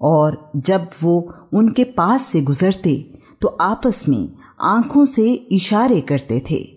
और जब वो उनके पास से गुजरते तो आपस में आँखों से इशारे करते थे।